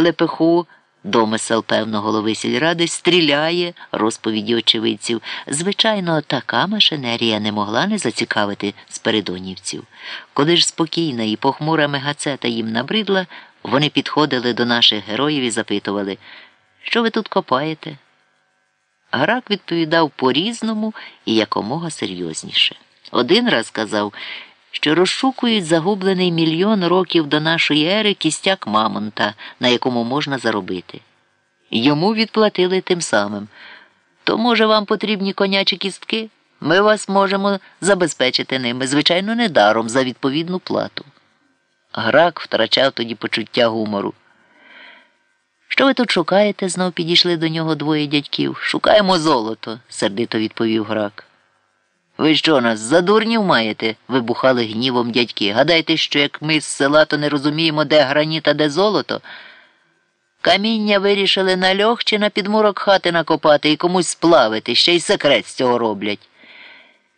лепеху, домисел певно голови сільради, стріляє розповіді очевидців. Звичайно, така машинерія не могла не зацікавити спередонівців. Коли ж спокійна і похмура мегацета їм набридла, вони підходили до наших героїв і запитували, що ви тут копаєте? Грак відповідав по-різному і якомога серйозніше. Один раз сказав, що розшукують загублений мільйон років до нашої ери кістяк Мамонта, на якому можна заробити. Йому відплатили тим самим. То, може, вам потрібні конячі кістки? Ми вас можемо забезпечити ними, звичайно, не даром за відповідну плату. Грак втрачав тоді почуття гумору. Що ви тут шукаєте? знов підійшли до нього двоє дядьків. Шукаємо золото, сердито відповів грак. Ви що нас за дурнів маєте? вибухали гнівом дядьки. Гадайте, що як ми з села, то не розуміємо, де граніт, а де золото. Каміння вирішили на льох чи на підмурок хати накопати і комусь сплавити, ще й секрет з цього роблять.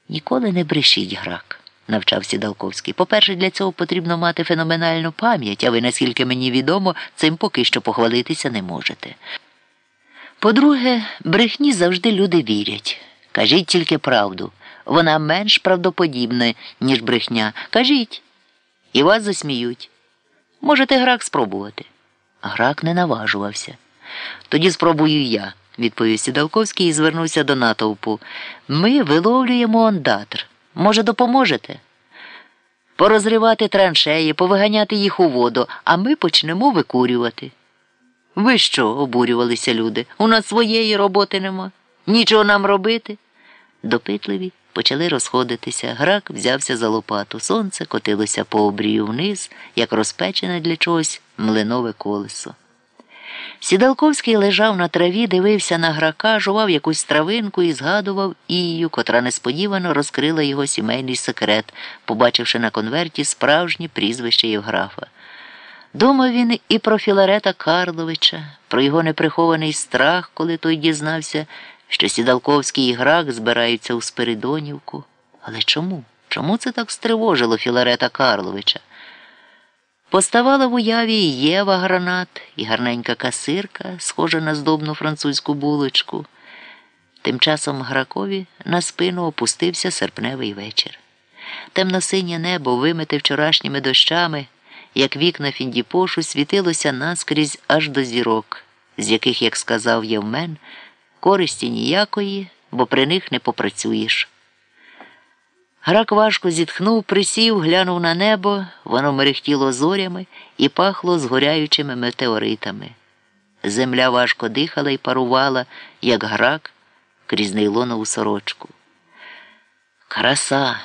Ніколи не брешіть грак, навчав Сідалковський. По-перше, для цього потрібно мати феноменальну пам'ять, а ви, наскільки мені відомо, цим поки що похвалитися не можете. По-друге, брехні завжди люди вірять. Кажіть тільки правду. Вона менш правдоподібна, ніж брехня. Кажіть, і вас засміють. Можете грак спробувати. Грак не наважувався. Тоді спробую я, відповів Сідалковський і звернувся до натовпу. Ми виловлюємо ондатр. Може, допоможете? Порозривати траншеї, повиганяти їх у воду, а ми почнемо викурювати. Ви що? обурювалися люди. У нас своєї роботи нема. Нічого нам робити. Допитливі почали розходитися. Грак взявся за лопату. Сонце котилося по обрію вниз, як розпечене для чогось млинове колесо. Сідалковський лежав на траві, дивився на грака, жував якусь травинку і згадував Ію, котра несподівано розкрила його сімейний секрет, побачивши на конверті справжнє прізвище Євграфа. Думав він і про Філарета Карловича, про його неприхований страх, коли той дізнався, що Сідалковський і грак збираються у Спиридонівку. Але чому? Чому це так стривожило Філарета Карловича? Поставала в уяві і Єва гранат, і гарненька касирка, схожа на здобну французьку булочку. Тим часом гракові на спину опустився серпневий вечір. Темно-синє небо, вимите вчорашніми дощами, як вікна Фіндіпошу, світилося наскрізь аж до зірок, з яких, як сказав Євмен, користі ніякої, бо при них не попрацюєш. Грак важко зітхнув, присів, глянув на небо, воно мерехтіло зорями і пахло згоряючими метеоритами. Земля важко дихала і парувала, як грак крізь нейлонову сорочку. Краса,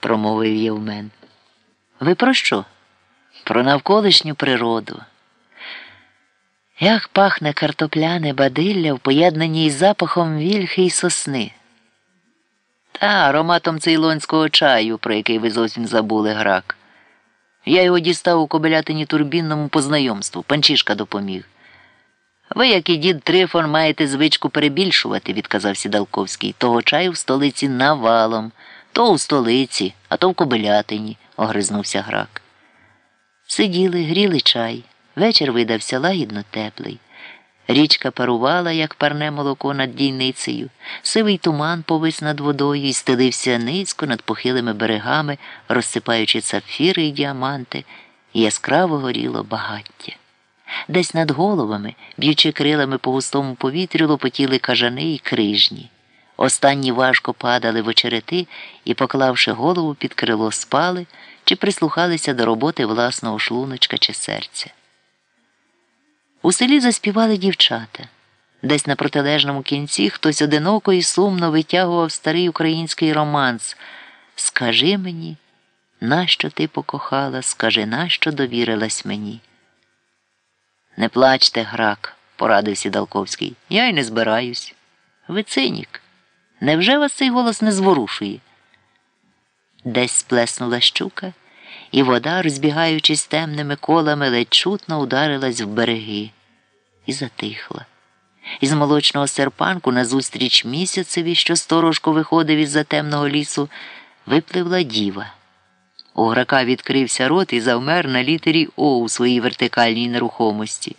промовив Євмен. Ви про що? Про навколишню природу. Як пахне картопляне бадилля в поєднанні із запахом вільхи й сосни. Та ароматом цейлонського чаю, про який ви зовсім забули грак. Я його дістав у кобелятині турбінному по знайомству, панчишка допоміг. Ви, як і дід Трифон, маєте звичку перебільшувати, відказав Сідалковський. Того чаю в столиці навалом, то у столиці, а то в кобелятині, огризнувся грак. Сиділи, гріли чай. Вечір видався лагідно теплий. Річка парувала, як парне молоко над дійницею, сивий туман повис над водою і стелився низько над похилими берегами, розсипаючи сапфіри й діаманти, і яскраво горіло багаття. Десь над головами, б'ючи крилами по густому повітрю, лопотіли кажани й крижні. Останні важко падали в очерети і, поклавши голову під крило, спали чи прислухалися до роботи власного шлуночка чи серця. У селі заспівали дівчата. Десь на протилежному кінці хтось одиноко і сумно витягував старий український романс. Скажи мені, нащо ти покохала, скажи, нащо довірилась мені. Не плачте, грак, порадив Сідалковський. Я й не збираюсь. Ви цинік. Невже вас цей голос не зворушує? Десь сплеснула щука і вода, розбігаючись темними колами, ледь чутно ударилась в береги і затихла. Із молочного серпанку назустріч місяцеві, що сторожко виходив із за темного лісу, випливла діва. У грака відкрився рот і завмер на літері О у своїй вертикальній нерухомості.